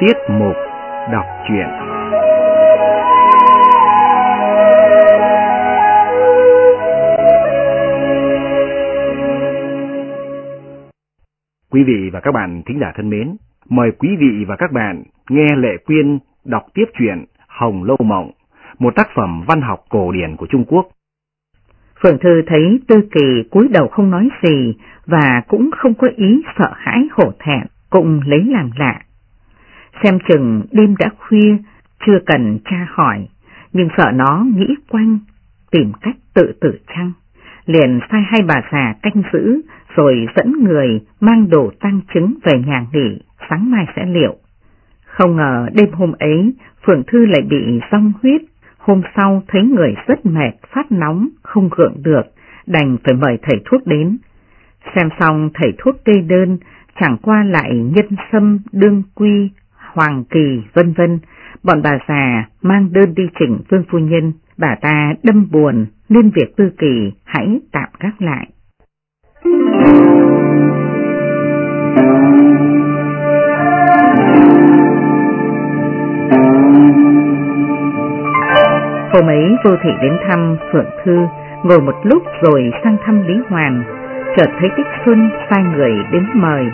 Tiết mục đọc truyện Quý vị và các bạn thính giả thân mến, mời quý vị và các bạn nghe Lệ Quyên đọc tiếp truyện Hồng Lâu Mộng, một tác phẩm văn học cổ điển của Trung Quốc. Phượng Thư thấy Tư Kỳ cúi đầu không nói gì và cũng không có ý sợ hãi hổ thẹn, cũng lấy làm lạ. Xem chừng đêm đã khuya, chưa cần tra hỏi, nhưng sợ nó nghĩ quanh, tìm cách tự tử chăng. Liền sai hai bà già canh giữ, rồi dẫn người mang đồ tăng chứng về nhà nghỉ, sáng mai sẽ liệu. Không ngờ đêm hôm ấy, Phượng Thư lại bị rong huyết, hôm sau thấy người rất mệt, phát nóng, không gượng được, đành phải mời thầy thuốc đến. Xem xong thầy thuốc kê đơn, chẳng qua lại nhân sâm, đương quy, hoàng kỳ, vân vân. Bọn bà già mang đơn đi chỉnh vương phu nhân, bà ta đâm buồn nên việc tư kỳ hãy tạm gác lại. Hôm ấy vô thị đến thăm Phượng Thư, ngồi một lúc rồi sang thăm Lý Hoàn, chợt thấy Tích Xuân sai người đến mời.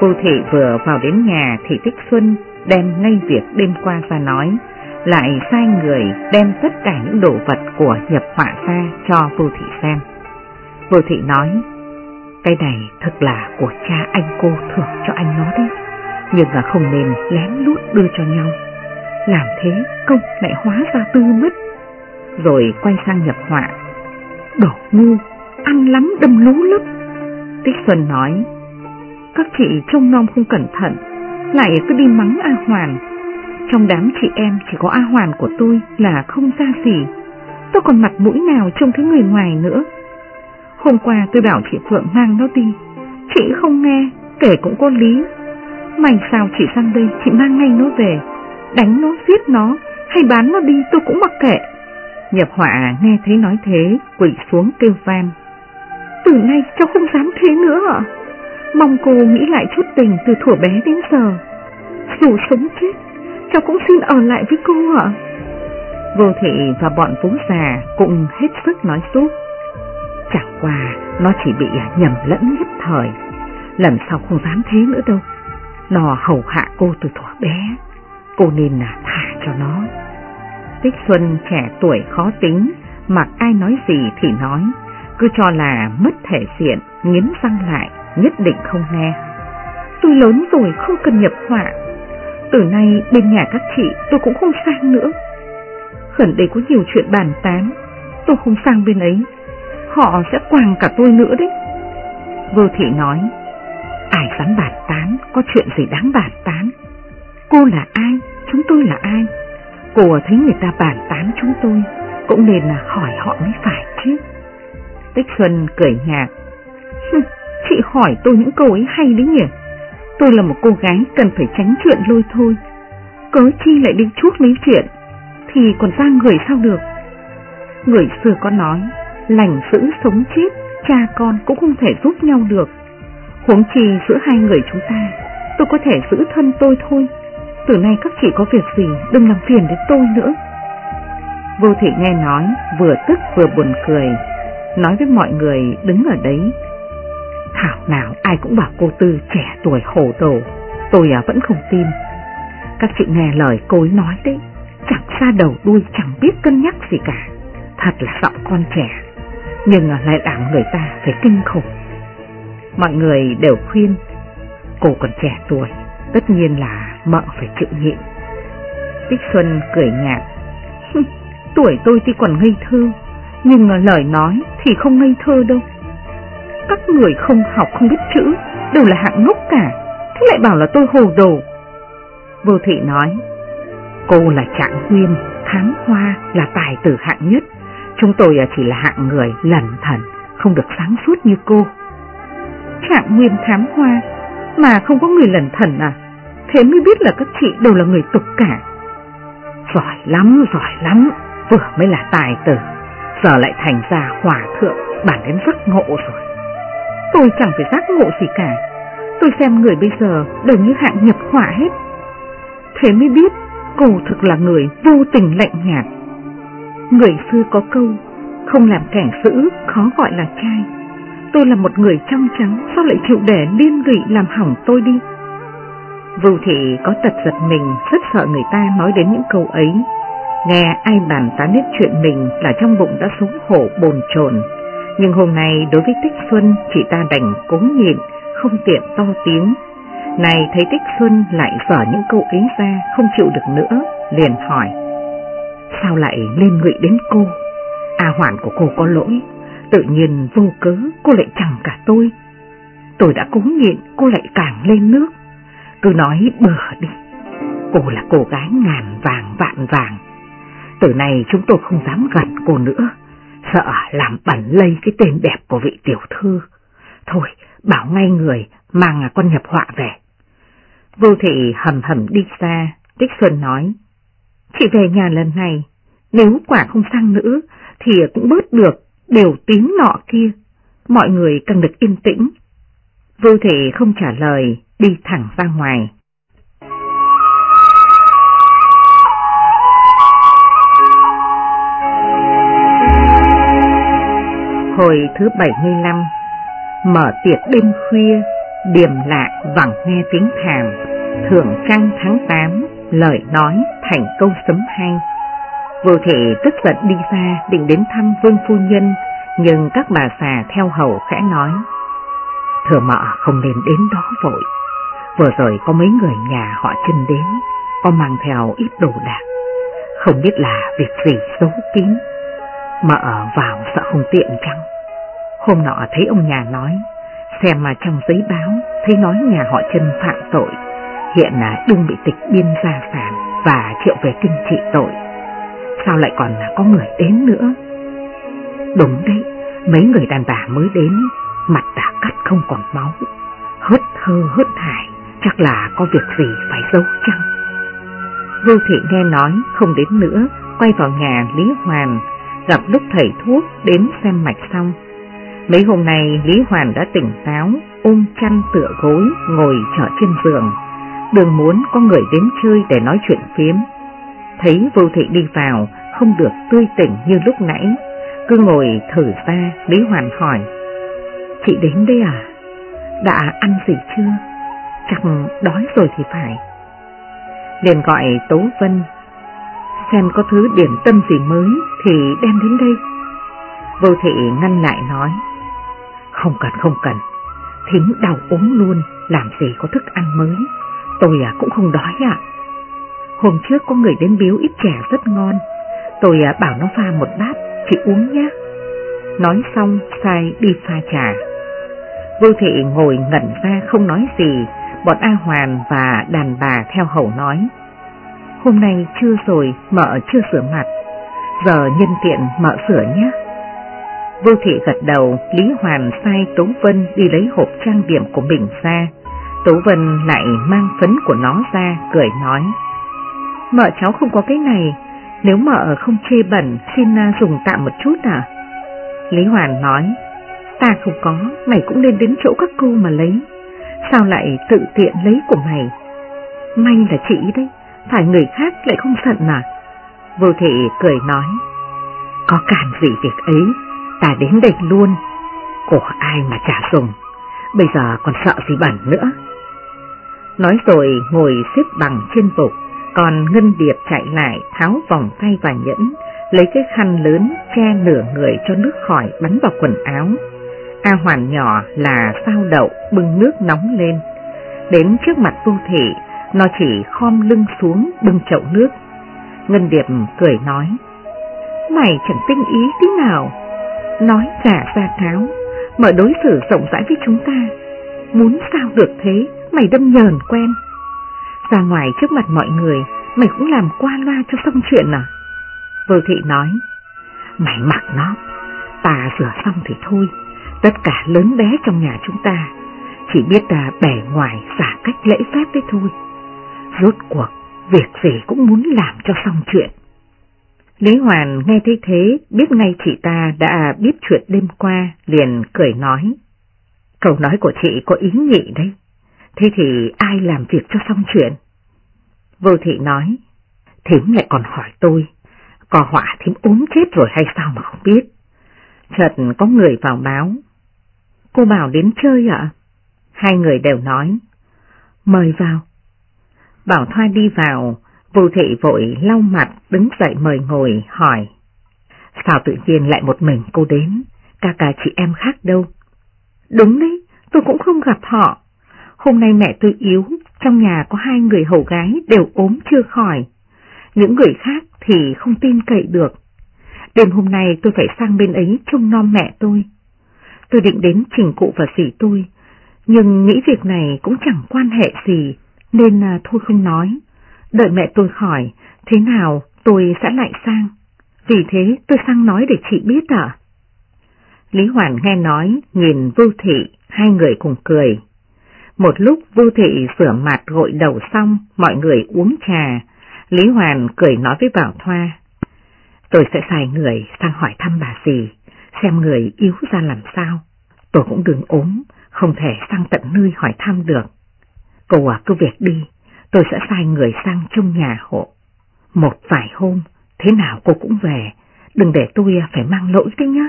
Vô thị vừa vào đến nhà thì Tích Xuân đem ngay việc đêm qua ra nói, lại sai người đem tất cả những đồ vật của nhập họa ra cho vô thị xem. Vô thị nói, cái này thật là của cha anh cô thưởng cho anh nó đấy, nhưng là không nên lén lút đưa cho nhau. Làm thế công lại hóa ra tư mất. Rồi quay sang nhập họa, đổ ngu, ăn lắm đâm lú lấp. Tích Xuân nói, các chị trông nom không cẩn thận, lại cứ đi mắng A Hoàn. Trong đám chị em chỉ có A Hoàn của tôi là không ra gì, tôi còn mặt mũi nào trông thấy người ngoài nữa. Hôm qua tôi bảo chị Phượng mang nó đi, chị không nghe, kể cũng có lý. mày sao chị sang đây, chị mang ngay nó về, đánh nó, giết nó, hay bán nó đi tôi cũng mặc kệ. Nhập họa nghe thấy nói thế, quỷ xuống kêu van. Từ nay cháu không dám thế nữa ạ. Mong cô nghĩ lại chút tình từ thuở bé đến giờ. Dù sống chết, cháu cũng xin ở lại với cô ạ. Vô thị và bọn phú già cũng hết sức nói giúp. Chẳng qua nó chỉ bị à, nhầm lẫn nhất thời. Lần sau không dám thế nữa đâu. Nó hầu hạ cô từ thuở bé. Cô nên là thả cho nó. Tích Xuân trẻ tuổi khó tính, mặc ai nói gì thì nói, cứ cho là mất thể diện, nghiến răng lại, nhất định không nghe. Tôi lớn rồi không cần nhập họa, từ nay bên nhà các chị tôi cũng không sang nữa. Gần đây có nhiều chuyện bàn tán, tôi không sang bên ấy, họ sẽ quàng cả tôi nữa đấy. Vô thị nói, ai dám bàn tán, có chuyện gì đáng bàn tán. Cô là ai, chúng tôi là ai? Cô thấy người ta bàn tán chúng tôi, cũng nên là hỏi họ mới phải chứ. Tích Xuân cười nhạt. Chị hỏi tôi những câu ấy hay đấy nhỉ? Tôi là một cô gái cần phải tránh chuyện lôi thôi. Cớ chi lại đi chuốc lấy chuyện, thì còn ra người sao được? Người xưa có nói, lành giữ sống chết, cha con cũng không thể giúp nhau được. Huống chi giữa hai người chúng ta, tôi có thể giữ thân tôi thôi. Từ nay các chị có việc gì đừng làm phiền đến tôi nữa. Vô thị nghe nói, vừa tức vừa buồn cười, nói với mọi người đứng ở đấy. Thảo nào ai cũng bảo cô Tư trẻ tuổi hồ đồ, tôi à vẫn không tin. Các chị nghe lời cô ấy nói đấy, chẳng xa đầu đuôi chẳng biết cân nhắc gì cả. Thật là giọng con trẻ, nhưng à, lại làm người ta phải kinh khủng. Mọi người đều khuyên, cô còn trẻ tuổi, tất nhiên là mợ phải chịu nhịn. Tích Xuân cười nhạt, tuổi tôi thì còn ngây thơ, nhưng à, lời nói thì không ngây thơ đâu. Các người không học không biết chữ, đều là hạng ngốc cả, thế lại bảo là tôi hồ đồ. Vô thị nói, cô là trạng nguyên, thám hoa là tài tử hạng nhất, chúng tôi à, chỉ là hạng người lẩn thần, không được sáng suốt như cô. Trạng nguyên thám hoa, mà không có người lẩn thần à? thế mới biết là các chị đều là người tục cả. Giỏi lắm, giỏi lắm, vừa mới là tài tử, giờ lại thành ra hòa thượng bản đến rất ngộ rồi. Tôi chẳng phải giác ngộ gì cả, tôi xem người bây giờ đều như hạng nhập họa hết. thế mới biết cô thực là người vô tình lạnh nhạt. Người xưa có câu, không làm kẻ giữ khó gọi là trai. Tôi là một người trong trắng, sao lại chịu để liên lụy làm hỏng tôi đi? Vưu thị có tật giật mình, rất sợ người ta nói đến những câu ấy. Nghe ai bàn tán biết chuyện mình là trong bụng đã xấu hổ bồn chồn. Nhưng hôm nay đối với Tích Xuân, chị ta đành cố nhịn, không tiện to tiếng. Này thấy Tích Xuân lại dở những câu ấy ra, không chịu được nữa, liền hỏi. Sao lại lên ngụy đến cô? A à, hoạn của cô có lỗi, tự nhiên vô cớ cô lại chẳng cả tôi. Tôi đã cố nhịn, cô lại càng lên nước. Cứ nói bừa đi, cô là cô gái ngàn vàng vạn vàng. Từ này chúng tôi không dám gần cô nữa, sợ làm bẩn lây cái tên đẹp của vị tiểu thư. Thôi, bảo ngay người mang con nhập họa về. Vô thị hầm hầm đi xa, Tích Xuân nói, Chị về nhà lần này, nếu quả không sang nữa thì cũng bớt được đều tiếng nọ kia, mọi người cần được yên tĩnh. Vô thị không trả lời, đi thẳng ra ngoài. Hồi thứ 75 Mở tiệc đêm khuya, điềm lạ vẳng nghe tiếng thàm, thưởng trăng tháng 8, lời nói thành câu sấm hay. Vô thị tức giận đi ra định đến thăm vương phu nhân, nhưng các bà xà theo hầu khẽ nói. Thừa mợ không nên đến đó vội. Vừa rồi có mấy người nhà họ chân đến, có mang theo ít đồ đạc. Không biết là việc gì xấu kín. Mợ vào sợ không tiện chăng? Hôm nọ thấy ông nhà nói, xem mà trong giấy báo thấy nói nhà họ trần phạm tội, hiện là đương bị tịch biên gia sản và triệu về kinh trị tội. Sao lại còn là có người đến nữa? Đúng đấy, mấy người đàn bà mới đến, mặt đã cắt không còn máu, hớt hơ hớt hải, chắc là có việc gì phải giấu chăng? Vô thị nghe nói không đến nữa, quay vào nhà Lý Hoàn, gặp lúc thầy thuốc đến xem mạch xong. Mấy hôm nay Lý Hoàn đã tỉnh táo, ôm chăn tựa gối, ngồi trở trên giường. Đường muốn có người đến chơi để nói chuyện phiếm. Thấy vô thị đi vào, không được tươi tỉnh như lúc nãy, cứ ngồi thử ra, Lý Hoàn hỏi. Chị đến đây à? Đã ăn gì chưa? Chắc đói rồi thì phải. Liền gọi Tố Vân, xem có thứ điểm tâm gì mới thì đem đến đây. Vô thị ngăn lại nói, không cần không cần, thím đau ốm luôn, làm gì có thức ăn mới, tôi à cũng không đói ạ. Hôm trước có người đến biếu ít chè rất ngon, tôi à, bảo nó pha một bát, chị uống nhé. Nói xong sai đi pha trà. Vô thị ngồi ngẩn ra không nói gì, bọn A Hoàn và đàn bà theo hầu nói. Hôm nay chưa rồi, mợ chưa sửa mặt, giờ nhân tiện mợ sửa nhé. Vô thị gật đầu, Lý Hoàn sai Tố Vân đi lấy hộp trang điểm của mình ra. Tố Vân lại mang phấn của nó ra, cười nói. Mợ cháu không có cái này, nếu mợ không chê bẩn xin à, dùng tạm một chút à? Lý Hoàn nói, ta không có, mày cũng nên đến chỗ các cô mà lấy. Sao lại tự tiện lấy của mày? May là chị đấy, phải người khác lại không giận à? Vô thị cười nói, có cản gì việc ấy, ta đến đây luôn, của ai mà trả dùng, bây giờ còn sợ gì bẩn nữa. Nói rồi ngồi xếp bằng trên bục, còn Ngân Điệp chạy lại tháo vòng tay và nhẫn, lấy cái khăn lớn che nửa người cho nước khỏi bắn vào quần áo. A Hoàn nhỏ là sao đậu bưng nước nóng lên. Đến trước mặt vô thị, nó chỉ khom lưng xuống bưng chậu nước. Ngân Điệp cười nói, Mày chẳng tinh ý tí nào, nói giả và tháo, mở đối xử rộng rãi với chúng ta. Muốn sao được thế, mày đâm nhờn quen. Ra ngoài trước mặt mọi người, mày cũng làm qua loa cho xong chuyện à? Vô thị nói, mày mặc nó, ta rửa xong thì thôi, tất cả lớn bé trong nhà chúng ta, chỉ biết là bẻ ngoài xả cách lễ phép đấy thôi. Rốt cuộc, việc gì cũng muốn làm cho xong chuyện. Lý Hoàn nghe thấy thế, biết ngay chị ta đã biết chuyện đêm qua, liền cười nói. Câu nói của chị có ý nhị đấy, thế thì ai làm việc cho xong chuyện? Vô thị nói, thím lại còn hỏi tôi, có họa thím ốm chết rồi hay sao mà không biết. Chợt có người vào báo. Cô bảo đến chơi ạ? Hai người đều nói. Mời vào. Bảo Thoa đi vào, vô thị vội lau mặt đứng dậy mời ngồi hỏi. Sao tự nhiên lại một mình cô đến, cả cả chị em khác đâu? Đúng đấy, tôi cũng không gặp họ. Hôm nay mẹ tôi yếu, trong nhà có hai người hầu gái đều ốm chưa khỏi. Những người khác thì không tin cậy được. Đêm hôm nay tôi phải sang bên ấy trông nom mẹ tôi. Tôi định đến trình cụ và dì tôi, nhưng nghĩ việc này cũng chẳng quan hệ gì, nên à, thôi không nói. Đợi mẹ tôi khỏi, thế nào tôi sẽ lại sang. Vì thế tôi sang nói để chị biết à? Lý Hoàn nghe nói, nhìn Vưu Thị, hai người cùng cười. Một lúc Vưu Thị rửa mặt gội đầu xong, mọi người uống trà. Lý Hoàn cười nói với Bảo Thoa. Tôi sẽ xài người sang hỏi thăm bà gì xem người yếu ra làm sao. Tôi cũng đừng ốm, không thể sang tận nơi hỏi thăm được. Cô à cứ việc đi, tôi sẽ sai người sang trong nhà hộ. Một vài hôm, thế nào cô cũng về, đừng để tôi à, phải mang lỗi đấy nhá.